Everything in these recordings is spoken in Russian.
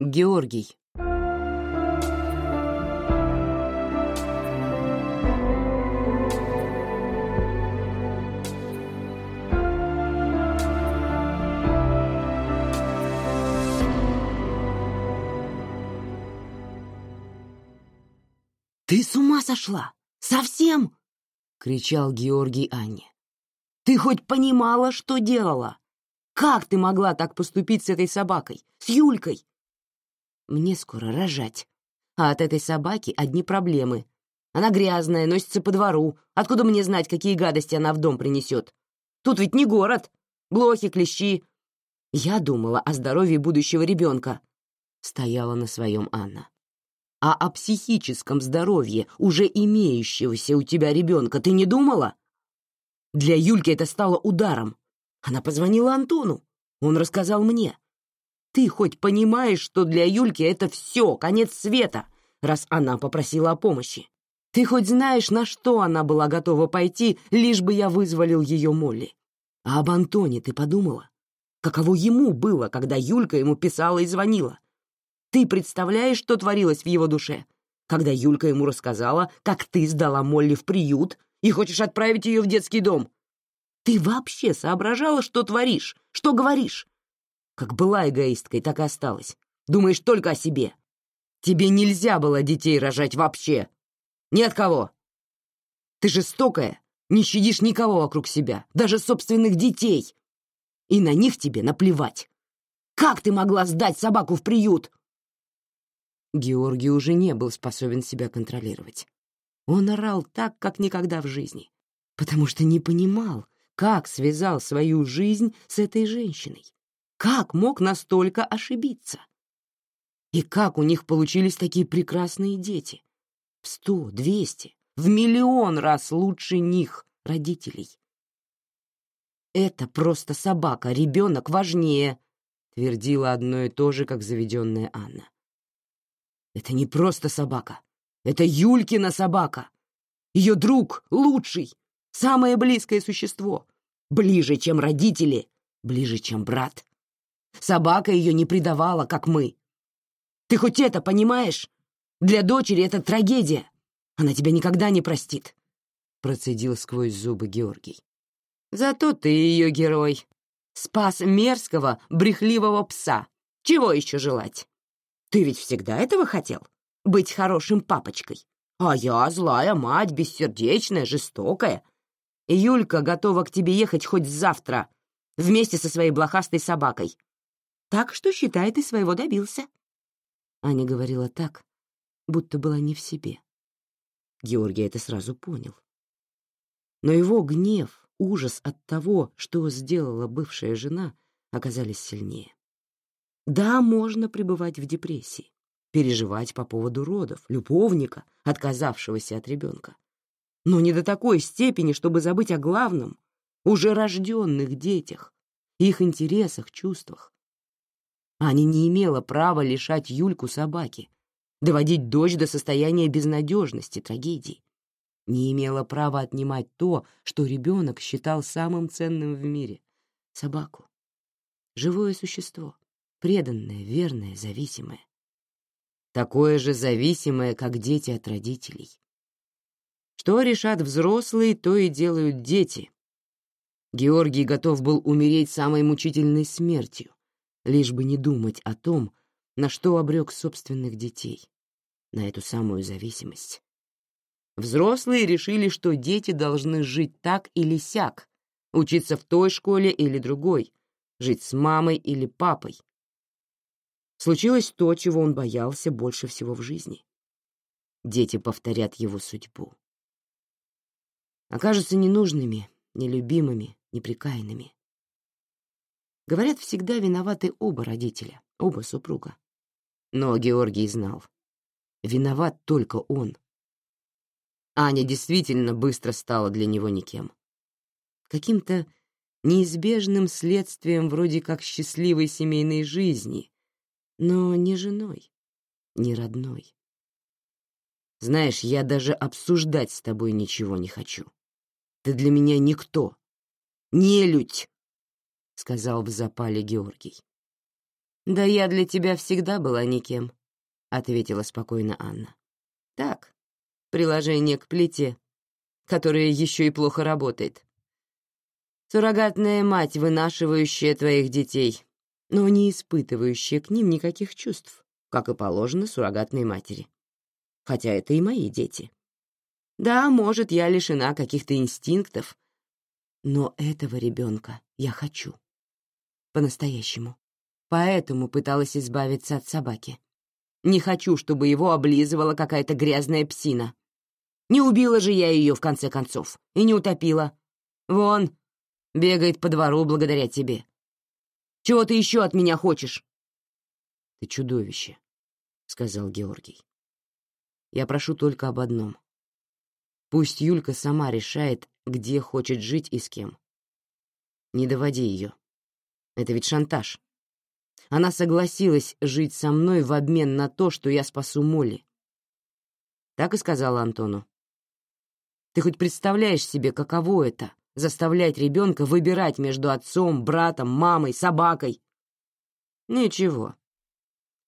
Георгий. «Ты с ума сошла? Совсем?» — кричал Георгий Анне. «Ты хоть понимала, что делала? Как ты могла так поступить с этой собакой, с Юлькой?» «Мне скоро рожать, а от этой собаки одни проблемы. Она грязная, носится по двору. Откуда мне знать, какие гадости она в дом принесет? Тут ведь не город. Блохи, клещи. Я думала о здоровье будущего ребенка», — стояла на своем Анна а о психическом здоровье уже имеющегося у тебя ребенка ты не думала? Для Юльки это стало ударом. Она позвонила Антону. Он рассказал мне. Ты хоть понимаешь, что для Юльки это все, конец света, раз она попросила о помощи? Ты хоть знаешь, на что она была готова пойти, лишь бы я вызволил ее Молли? А об Антоне ты подумала? Каково ему было, когда Юлька ему писала и звонила? Ты представляешь, что творилось в его душе, когда Юлька ему рассказала, как ты сдала Молли в приют и хочешь отправить ее в детский дом? Ты вообще соображала, что творишь, что говоришь? Как была эгоисткой, так и осталась. Думаешь только о себе. Тебе нельзя было детей рожать вообще. Ни от кого. Ты жестокая, не щадишь никого вокруг себя, даже собственных детей. И на них тебе наплевать. Как ты могла сдать собаку в приют? Георгий уже не был способен себя контролировать. Он орал так, как никогда в жизни, потому что не понимал, как связал свою жизнь с этой женщиной, как мог настолько ошибиться. И как у них получились такие прекрасные дети? В сто, двести, в миллион раз лучше них, родителей. «Это просто собака, ребенок важнее», — твердила одно и то же, как заведенная Анна. Это не просто собака. Это Юлькина собака. Ее друг лучший, самое близкое существо. Ближе, чем родители, ближе, чем брат. Собака ее не предавала, как мы. Ты хоть это понимаешь? Для дочери это трагедия. Она тебя никогда не простит. Процедил сквозь зубы Георгий. Зато ты ее герой. Спас мерзкого, брехливого пса. Чего еще желать? Ты ведь всегда этого хотел? Быть хорошим папочкой. А я злая мать, бессердечная, жестокая. Юлька готова к тебе ехать хоть завтра, вместе со своей блохастой собакой. Так что, считай, ты своего добился. Аня говорила так, будто была не в себе. Георгий это сразу понял. Но его гнев, ужас от того, что сделала бывшая жена, оказались сильнее. Да, можно пребывать в депрессии, переживать по поводу родов, любовника, отказавшегося от ребенка. Но не до такой степени, чтобы забыть о главном, уже рожденных детях, их интересах, чувствах. Аня не имела права лишать Юльку собаки, доводить дочь до состояния безнадежности, трагедии. Не имела права отнимать то, что ребенок считал самым ценным в мире — собаку. Живое существо, преданное, верное, зависимое. Такое же зависимое, как дети от родителей. Что решат взрослые, то и делают дети. Георгий готов был умереть самой мучительной смертью, лишь бы не думать о том, на что обрек собственных детей, на эту самую зависимость. Взрослые решили, что дети должны жить так или сяк, учиться в той школе или другой, жить с мамой или папой, случилось то, чего он боялся больше всего в жизни. Дети повторят его судьбу. Окажутся ненужными, нелюбимыми, неприкаянными. Говорят, всегда виноваты оба родителя, оба супруга. Но Георгий знал. Виноват только он. Аня действительно быстро стала для него никем. Каким-то неизбежным следствием вроде как счастливой семейной жизни, но не женой, не родной. Знаешь, я даже обсуждать с тобой ничего не хочу. Ты для меня никто. Нелюдь, — сказал в запале Георгий. «Да я для тебя всегда была никем», — ответила спокойно Анна. «Так, приложение к плите, которое еще и плохо работает. Суррогатная мать, вынашивающая твоих детей, но не испытывающая к ним никаких чувств, как и положено суррогатной матери. Хотя это и мои дети. Да, может, я лишена каких-то инстинктов, но этого ребенка я хочу. По-настоящему. Поэтому пыталась избавиться от собаки. Не хочу, чтобы его облизывала какая-то грязная псина. Не убила же я ее, в конце концов, и не утопила. Вон, бегает по двору благодаря тебе. Чего ты еще от меня хочешь?» «Ты чудовище», — сказал Георгий. «Я прошу только об одном. Пусть Юлька сама решает, где хочет жить и с кем. Не доводи ее. Это ведь шантаж. Она согласилась жить со мной в обмен на то, что я спасу Молли. Так и сказала Антону. Ты хоть представляешь себе, каково это — заставлять ребенка выбирать между отцом, братом, мамой, собакой? Ничего.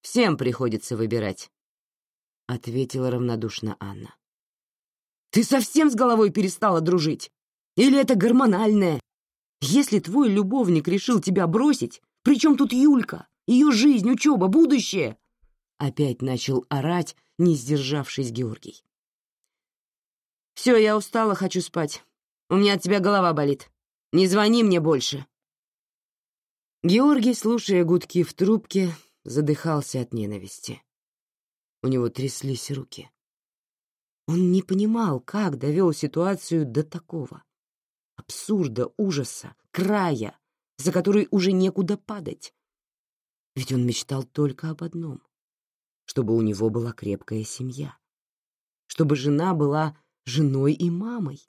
Всем приходится выбирать, — ответила равнодушно Анна. Ты совсем с головой перестала дружить? Или это гормональное? Если твой любовник решил тебя бросить, при чем тут Юлька? Ее жизнь, учеба, будущее?» Опять начал орать, не сдержавшись Георгий. «Все, я устала, хочу спать. У меня от тебя голова болит. Не звони мне больше». Георгий, слушая гудки в трубке, задыхался от ненависти. У него тряслись руки. Он не понимал, как довел ситуацию до такого. Абсурда, ужаса, края, за который уже некуда падать. Ведь он мечтал только об одном — чтобы у него была крепкая семья, чтобы жена была женой и мамой.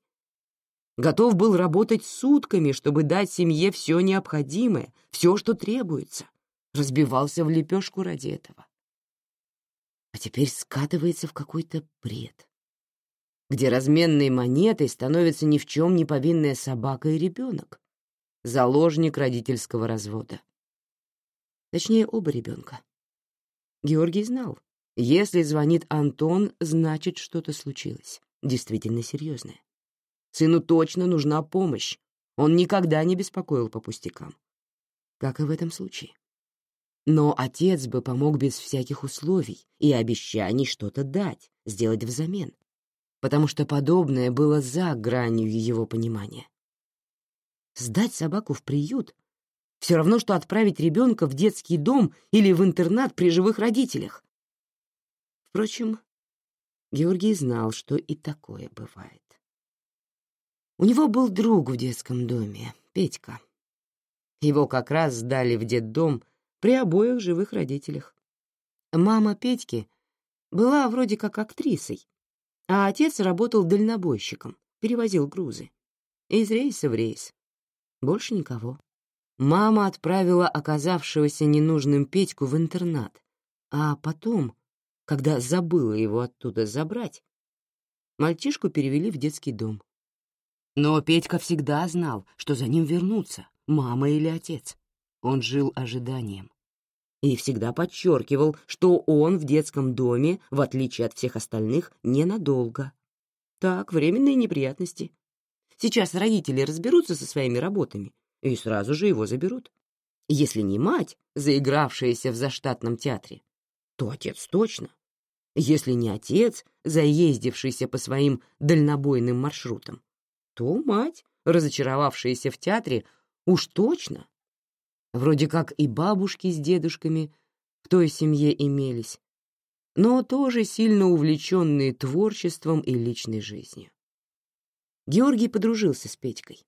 Готов был работать сутками, чтобы дать семье все необходимое, все, что требуется. Разбивался в лепешку ради этого. А теперь скатывается в какой-то бред где разменной монетой становится ни в чем не повинная собака и ребенок, заложник родительского развода. Точнее, оба ребенка. Георгий знал, если звонит Антон, значит, что-то случилось, действительно серьезное. Сыну точно нужна помощь, он никогда не беспокоил по пустякам. Как и в этом случае. Но отец бы помог без всяких условий и обещаний что-то дать, сделать взамен потому что подобное было за гранью его понимания. Сдать собаку в приют — все равно, что отправить ребенка в детский дом или в интернат при живых родителях. Впрочем, Георгий знал, что и такое бывает. У него был друг в детском доме, Петька. Его как раз сдали в детдом при обоих живых родителях. Мама Петьки была вроде как актрисой, а отец работал дальнобойщиком, перевозил грузы. Из рейса в рейс. Больше никого. Мама отправила оказавшегося ненужным Петьку в интернат, а потом, когда забыла его оттуда забрать, мальчишку перевели в детский дом. Но Петька всегда знал, что за ним вернутся, мама или отец. Он жил ожиданием и всегда подчеркивал, что он в детском доме, в отличие от всех остальных, ненадолго. Так, временные неприятности. Сейчас родители разберутся со своими работами и сразу же его заберут. Если не мать, заигравшаяся в заштатном театре, то отец точно. Если не отец, заездившийся по своим дальнобойным маршрутам, то мать, разочаровавшаяся в театре, уж точно Вроде как и бабушки с дедушками в той семье имелись, но тоже сильно увлеченные творчеством и личной жизнью. Георгий подружился с Петькой.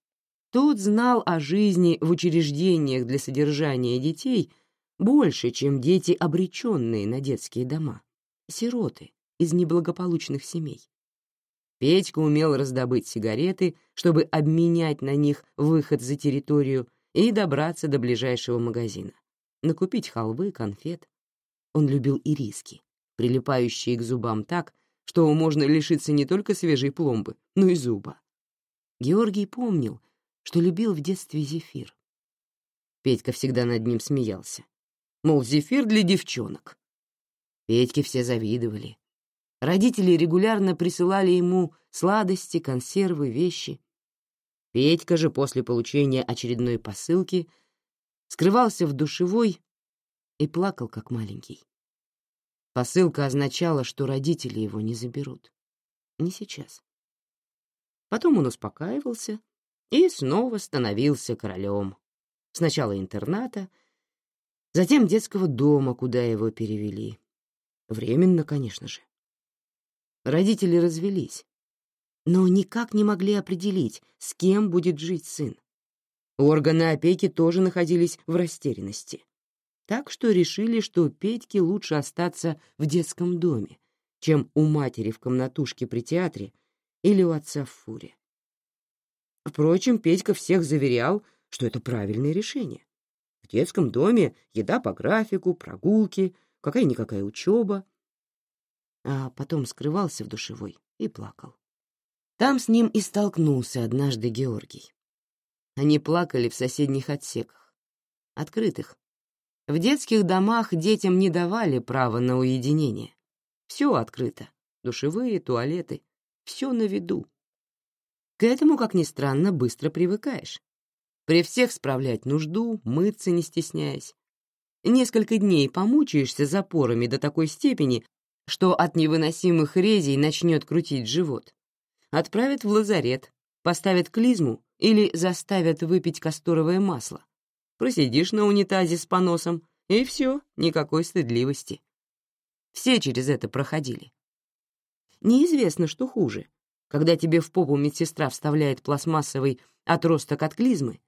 Тот знал о жизни в учреждениях для содержания детей больше, чем дети, обреченные на детские дома, сироты из неблагополучных семей. Петька умел раздобыть сигареты, чтобы обменять на них выход за территорию и добраться до ближайшего магазина, накупить халвы, конфет. Он любил ириски, прилипающие к зубам так, что можно лишиться не только свежей пломбы, но и зуба. Георгий помнил, что любил в детстве зефир. Петька всегда над ним смеялся. мол, зефир для девчонок. Петьке все завидовали. Родители регулярно присылали ему сладости, консервы, вещи. Петька же после получения очередной посылки скрывался в душевой и плакал, как маленький. Посылка означала, что родители его не заберут. Не сейчас. Потом он успокаивался и снова становился королем. Сначала интерната, затем детского дома, куда его перевели. Временно, конечно же. Родители развелись, но никак не могли определить, с кем будет жить сын. Органы опеки тоже находились в растерянности. Так что решили, что Петьке лучше остаться в детском доме, чем у матери в комнатушке при театре или у отца в фуре. Впрочем, Петька всех заверял, что это правильное решение. В детском доме еда по графику, прогулки, какая-никакая учеба. А потом скрывался в душевой и плакал. Там с ним и столкнулся однажды Георгий. Они плакали в соседних отсеках, открытых. В детских домах детям не давали права на уединение. Все открыто. Душевые, туалеты. Все на виду. К этому, как ни странно, быстро привыкаешь. При всех справлять нужду, мыться не стесняясь. Несколько дней помучаешься запорами до такой степени, что от невыносимых резей начнет крутить живот. Отправят в лазарет, поставят клизму или заставят выпить касторовое масло. Просидишь на унитазе с поносом, и все, никакой стыдливости. Все через это проходили. Неизвестно, что хуже, когда тебе в попу медсестра вставляет пластмассовый отросток от клизмы,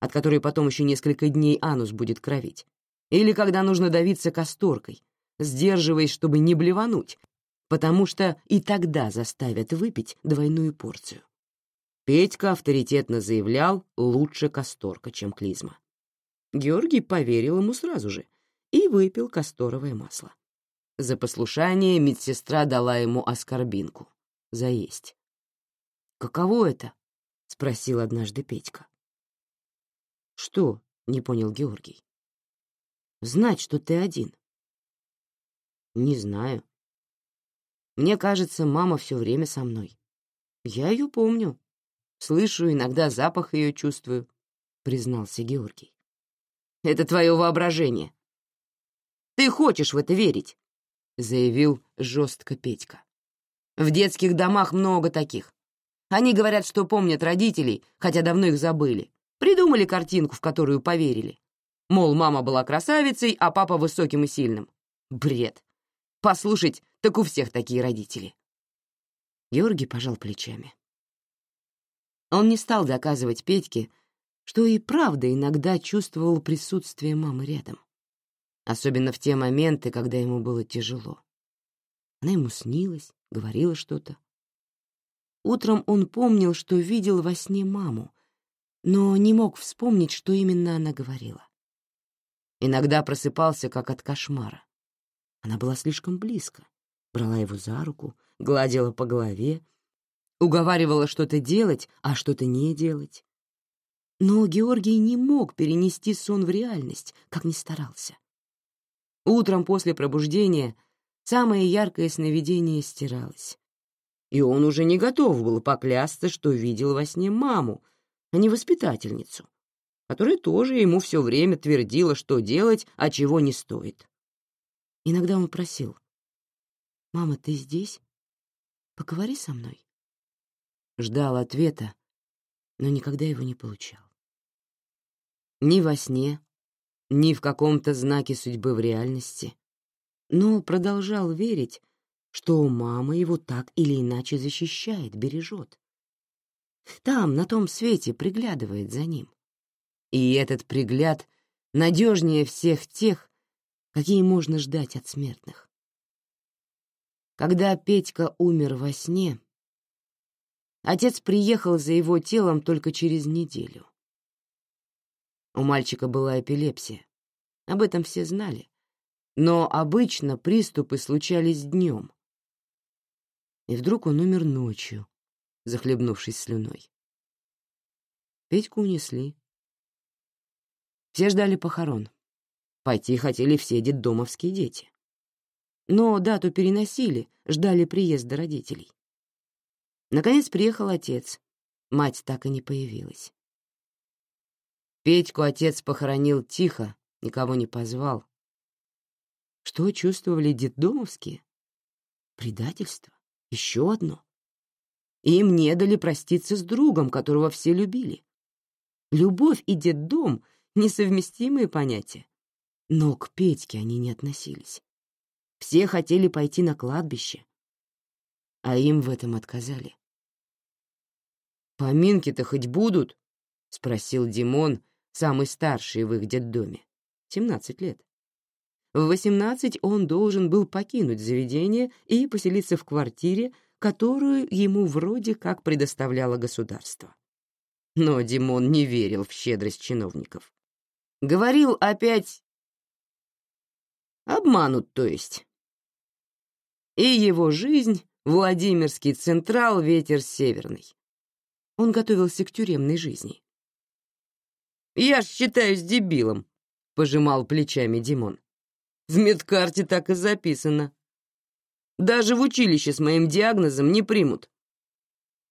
от которой потом еще несколько дней анус будет кровить, или когда нужно давиться касторкой, сдерживаясь, чтобы не блевануть, потому что и тогда заставят выпить двойную порцию. Петька авторитетно заявлял лучше касторка, чем клизма. Георгий поверил ему сразу же и выпил касторовое масло. За послушание медсестра дала ему оскорбинку. Заесть. «Каково это?» — спросил однажды Петька. «Что?» — не понял Георгий. «Знать, что ты один». «Не знаю. Мне кажется, мама все время со мной. Я ее помню. Слышу, иногда запах ее чувствую», — признался Георгий. «Это твое воображение. Ты хочешь в это верить заявил жестко Петька. В детских домах много таких. Они говорят, что помнят родителей, хотя давно их забыли. Придумали картинку, в которую поверили. Мол, мама была красавицей, а папа высоким и сильным. Бред. Послушать, так у всех такие родители. Георгий пожал плечами. Он не стал доказывать Петьке, что и правда иногда чувствовал присутствие мамы рядом особенно в те моменты, когда ему было тяжело. Она ему снилась, говорила что-то. Утром он помнил, что видел во сне маму, но не мог вспомнить, что именно она говорила. Иногда просыпался, как от кошмара. Она была слишком близко, брала его за руку, гладила по голове, уговаривала что-то делать, а что-то не делать. Но Георгий не мог перенести сон в реальность, как ни старался. Утром после пробуждения самое яркое сновидение стиралось. И он уже не готов был поклясться, что видел во сне маму, а не воспитательницу, которая тоже ему все время твердила, что делать, а чего не стоит. Иногда он просил, «Мама, ты здесь? Поговори со мной». Ждал ответа, но никогда его не получал. Ни во сне, ни в каком-то знаке судьбы в реальности, но продолжал верить, что мама его так или иначе защищает, бережет. Там, на том свете, приглядывает за ним. И этот пригляд надежнее всех тех, какие можно ждать от смертных. Когда Петька умер во сне, отец приехал за его телом только через неделю. У мальчика была эпилепсия. Об этом все знали. Но обычно приступы случались днем. И вдруг он умер ночью, захлебнувшись слюной. Петьку унесли. Все ждали похорон. Пойти хотели все детдомовские дети. Но дату переносили, ждали приезда родителей. Наконец приехал отец. Мать так и не появилась. Петьку отец похоронил тихо, никого не позвал. Что чувствовали детдомовские? Предательство. Еще одно. Им не дали проститься с другом, которого все любили. Любовь и детдом — несовместимые понятия. Но к Петьке они не относились. Все хотели пойти на кладбище, а им в этом отказали. «Поминки-то хоть будут?» — спросил Димон, самый старший в их детдоме. Семнадцать лет. В восемнадцать он должен был покинуть заведение и поселиться в квартире, которую ему вроде как предоставляло государство. Но Димон не верил в щедрость чиновников. Говорил опять... Обманут, то есть. И его жизнь — Владимирский Централ, ветер северный. Он готовился к тюремной жизни. «Я ж считаюсь дебилом», — пожимал плечами Димон. «В медкарте так и записано. Даже в училище с моим диагнозом не примут.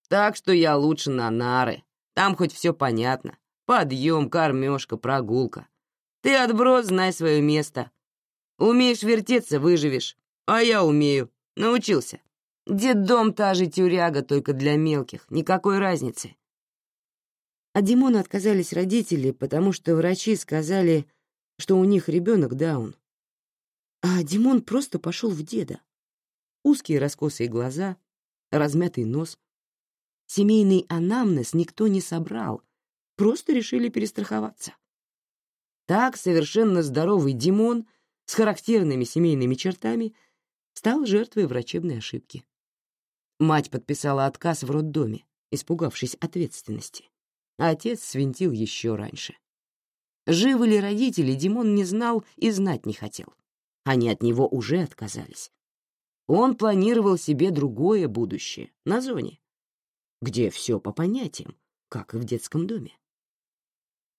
Так что я лучше на нары. Там хоть все понятно. Подъем, кормежка, прогулка. Ты отброс, знай свое место. Умеешь вертеться — выживешь. А я умею. Научился. Дом та же тюряга, только для мелких. Никакой разницы. От Димона отказались родители, потому что врачи сказали, что у них ребенок Даун. А Димон просто пошел в деда. Узкие раскосые глаза, размятый нос. Семейный анамнез никто не собрал, просто решили перестраховаться. Так совершенно здоровый Димон с характерными семейными чертами стал жертвой врачебной ошибки. Мать подписала отказ в роддоме, испугавшись ответственности. А отец свинтил еще раньше. Живы ли родители, Димон не знал и знать не хотел. Они от него уже отказались. Он планировал себе другое будущее, на зоне, где все по понятиям, как и в детском доме.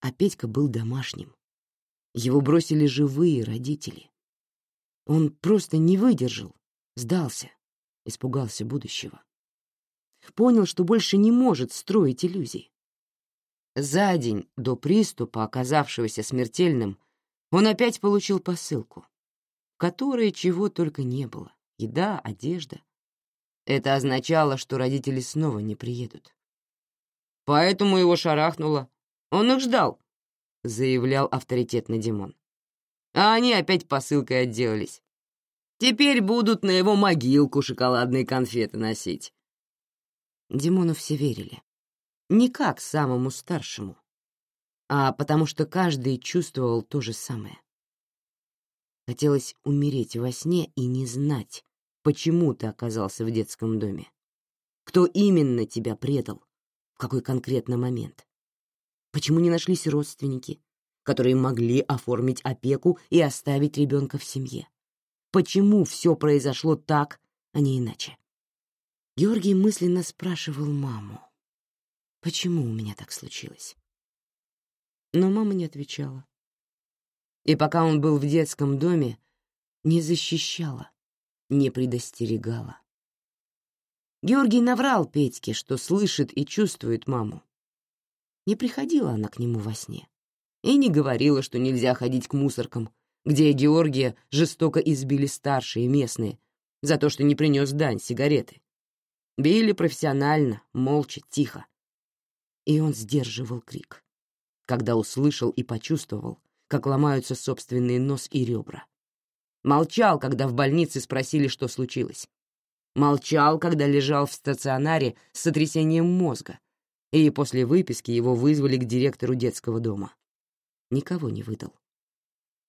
А Петька был домашним. Его бросили живые родители. Он просто не выдержал, сдался испугался будущего. Понял, что больше не может строить иллюзий. За день до приступа, оказавшегося смертельным, он опять получил посылку, в которой чего только не было — еда, одежда. Это означало, что родители снова не приедут. «Поэтому его шарахнуло. Он их ждал», — заявлял авторитетный Димон. А они опять посылкой отделались. Теперь будут на его могилку шоколадные конфеты носить. Димону все верили. Не как самому старшему, а потому что каждый чувствовал то же самое. Хотелось умереть во сне и не знать, почему ты оказался в детском доме. Кто именно тебя предал, в какой конкретно момент. Почему не нашлись родственники, которые могли оформить опеку и оставить ребенка в семье почему все произошло так, а не иначе. Георгий мысленно спрашивал маму, почему у меня так случилось. Но мама не отвечала. И пока он был в детском доме, не защищала, не предостерегала. Георгий наврал Петьке, что слышит и чувствует маму. Не приходила она к нему во сне и не говорила, что нельзя ходить к мусоркам, где Георгия жестоко избили старшие местные за то, что не принес дань сигареты. Били профессионально, молча, тихо. И он сдерживал крик, когда услышал и почувствовал, как ломаются собственные нос и ребра. Молчал, когда в больнице спросили, что случилось. Молчал, когда лежал в стационаре с сотрясением мозга, и после выписки его вызвали к директору детского дома. Никого не выдал.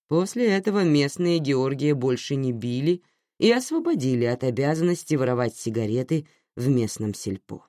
После этого местные Георгия больше не били и освободили от обязанности воровать сигареты в местном сельпо.